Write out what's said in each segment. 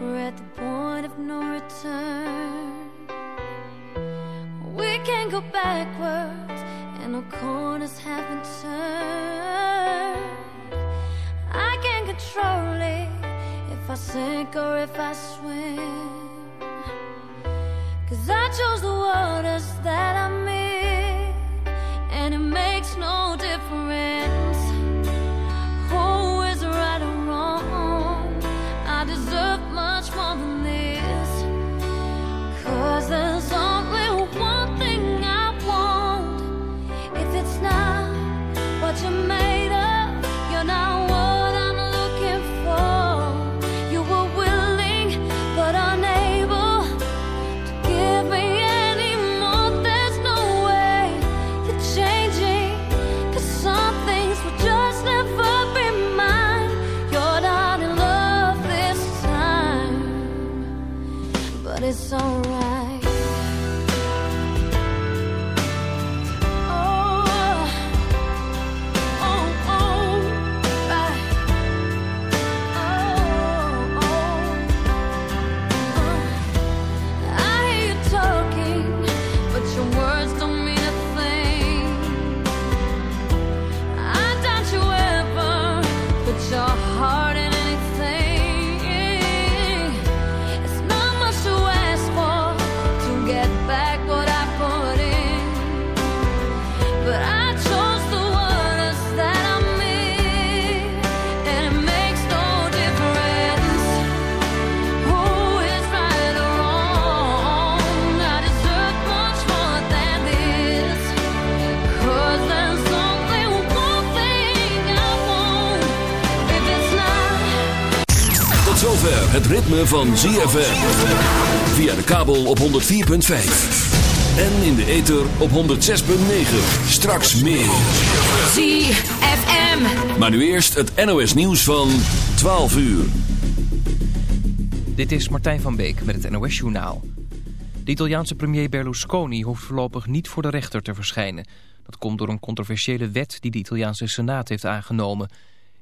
We're at the point of no return. We can't go backwards, and no corners haven't turned. I can't control it if I sink or if I swim. Cause I chose the waters that I'm in, and it makes no difference. Het ritme van ZFM. Via de kabel op 104.5. En in de ether op 106.9. Straks meer. ZFM. Maar nu eerst het NOS nieuws van 12 uur. Dit is Martijn van Beek met het NOS Journaal. De Italiaanse premier Berlusconi hoeft voorlopig niet voor de rechter te verschijnen. Dat komt door een controversiële wet die de Italiaanse Senaat heeft aangenomen.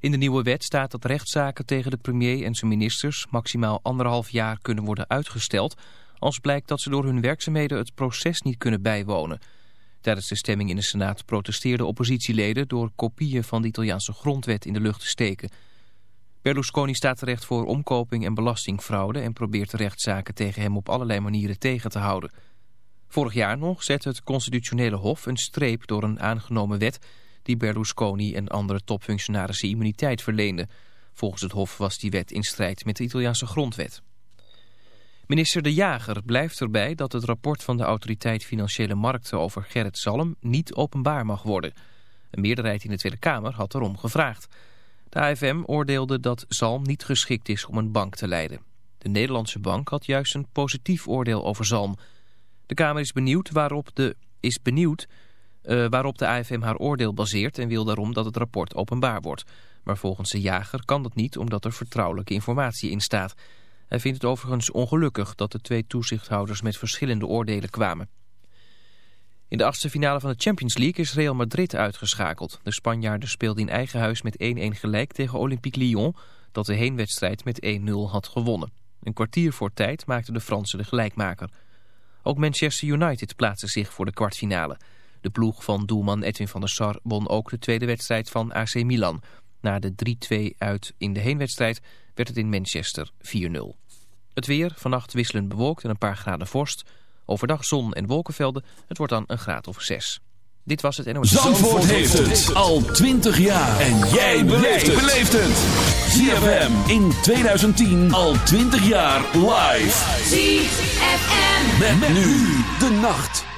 In de nieuwe wet staat dat rechtszaken tegen de premier en zijn ministers maximaal anderhalf jaar kunnen worden uitgesteld... als blijkt dat ze door hun werkzaamheden het proces niet kunnen bijwonen. Tijdens de stemming in de Senaat protesteerden oppositieleden door kopieën van de Italiaanse grondwet in de lucht te steken... Berlusconi staat terecht voor omkoping en belastingfraude... en probeert de rechtszaken tegen hem op allerlei manieren tegen te houden. Vorig jaar nog zette het constitutionele hof een streep door een aangenomen wet... die Berlusconi en andere topfunctionarissen immuniteit verleende. Volgens het hof was die wet in strijd met de Italiaanse grondwet. Minister De Jager blijft erbij dat het rapport van de Autoriteit Financiële Markten over Gerrit Salm niet openbaar mag worden. Een meerderheid in de Tweede Kamer had erom gevraagd. De AFM oordeelde dat Zalm niet geschikt is om een bank te leiden. De Nederlandse bank had juist een positief oordeel over Zalm. De Kamer is benieuwd waarop de, is benieuwd, eh, waarop de AFM haar oordeel baseert... en wil daarom dat het rapport openbaar wordt. Maar volgens de jager kan dat niet omdat er vertrouwelijke informatie in staat. Hij vindt het overigens ongelukkig dat de twee toezichthouders met verschillende oordelen kwamen. In de achtste finale van de Champions League is Real Madrid uitgeschakeld. De Spanjaarden speelden in eigen huis met 1-1 gelijk tegen Olympique Lyon... dat de heenwedstrijd met 1-0 had gewonnen. Een kwartier voor tijd maakten de Fransen de gelijkmaker. Ook Manchester United plaatste zich voor de kwartfinale. De ploeg van doelman Edwin van der Sar won ook de tweede wedstrijd van AC Milan. Na de 3-2 uit in de heenwedstrijd werd het in Manchester 4-0. Het weer, vannacht wisselend bewolkt en een paar graden vorst... Overdag zon en wolkenvelden. Het wordt dan een graad of zes. Dit was het NOS. Zandvoort heeft het al 20 jaar. En jij beleeft het. ZFM in 2010 al 20 jaar live. ZFM. Met, nu de nacht.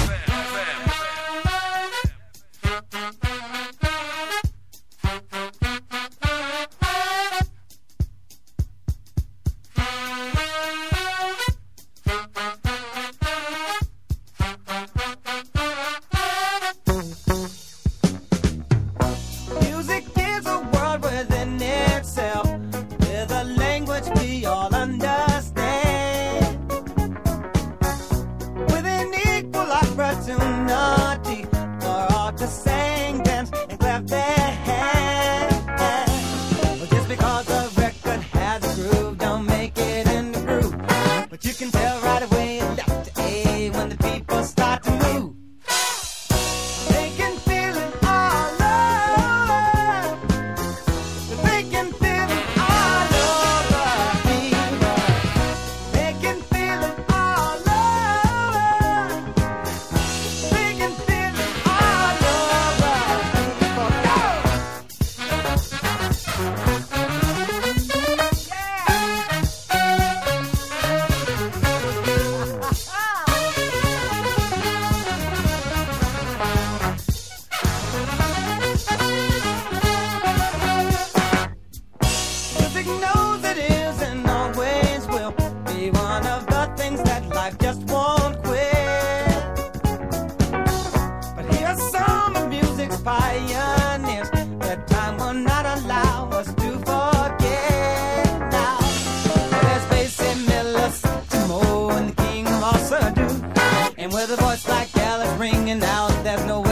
with a voice like Gallup ringing out. There's no way.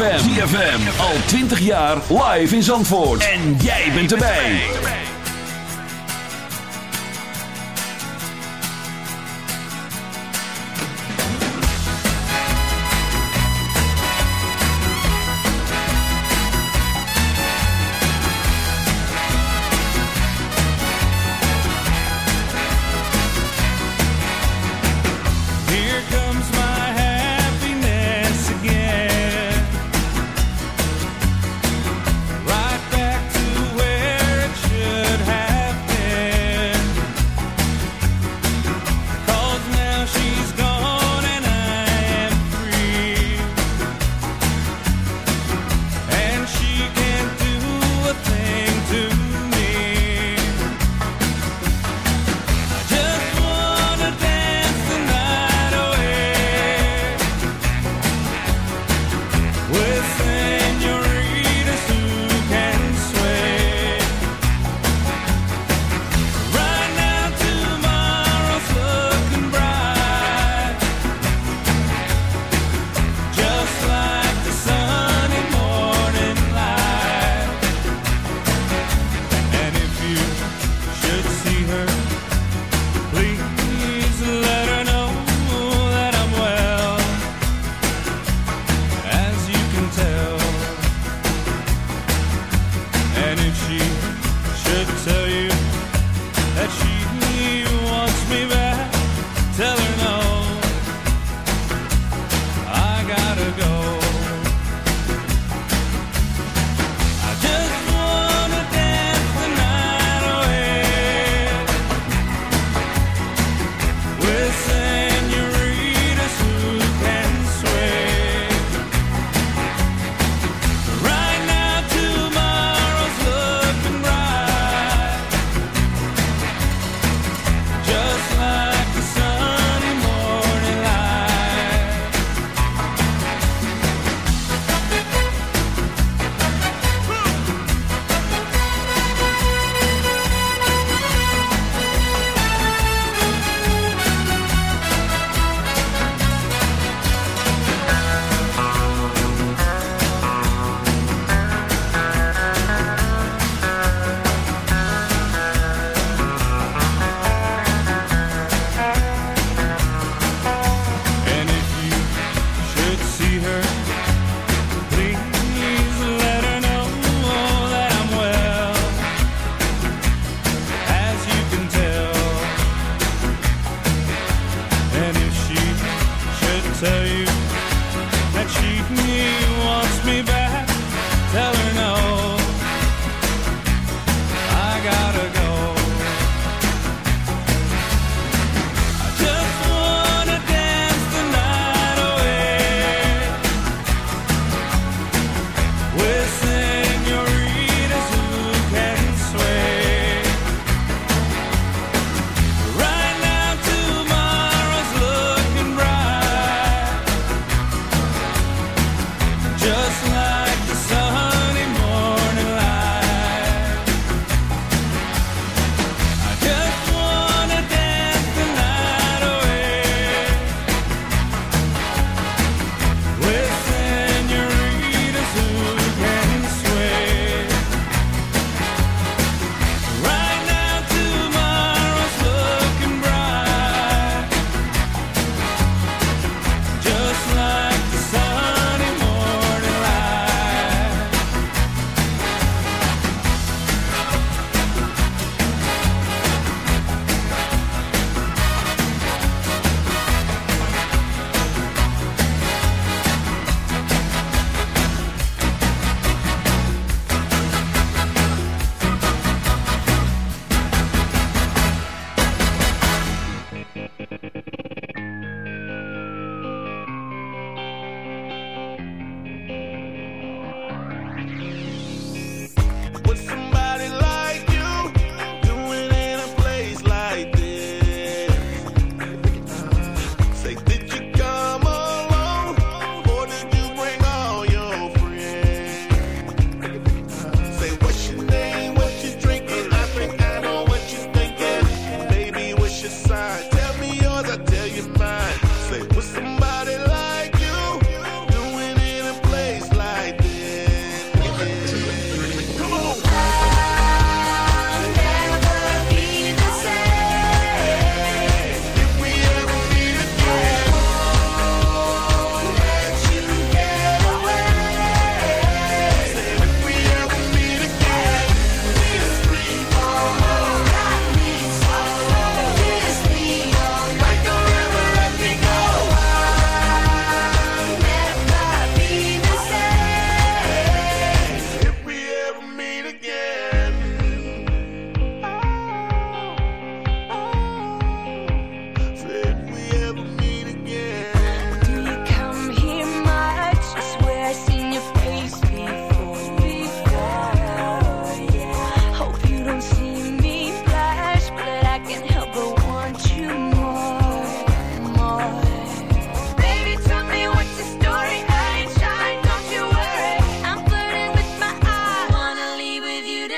ZFM. Al 20 jaar live in Zandvoort. En jij bent erbij. Here comes my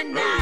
tonight.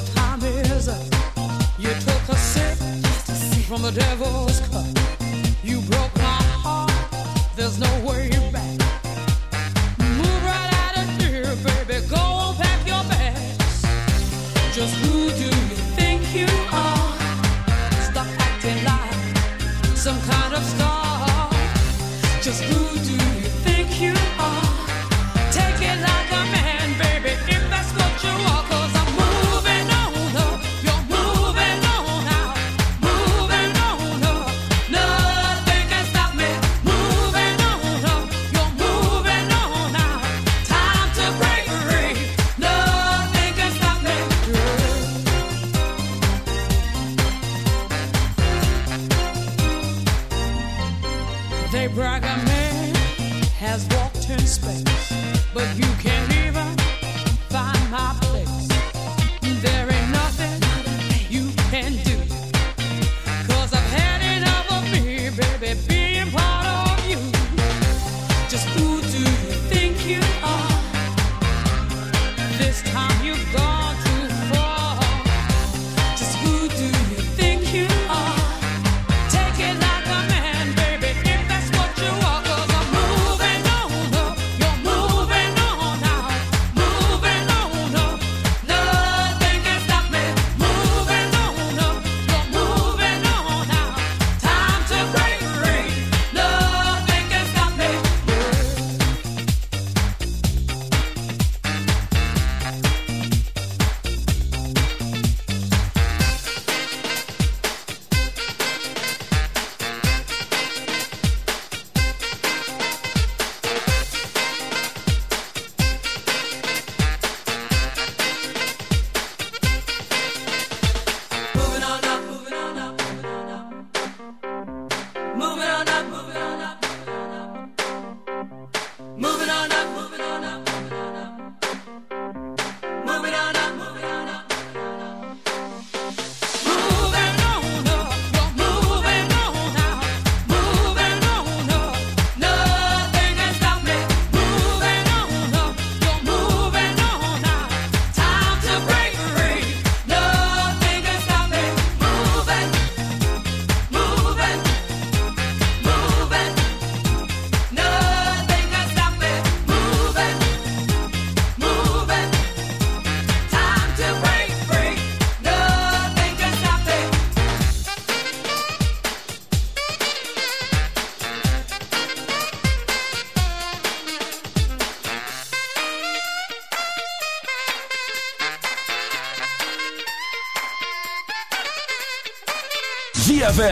the time is. You took a sip from the devil's cup. You broke my heart. There's no way back. Move right out of here, baby. Go on, pack your bags. Just who do you think you are? Stop acting like some kind of star. Just who do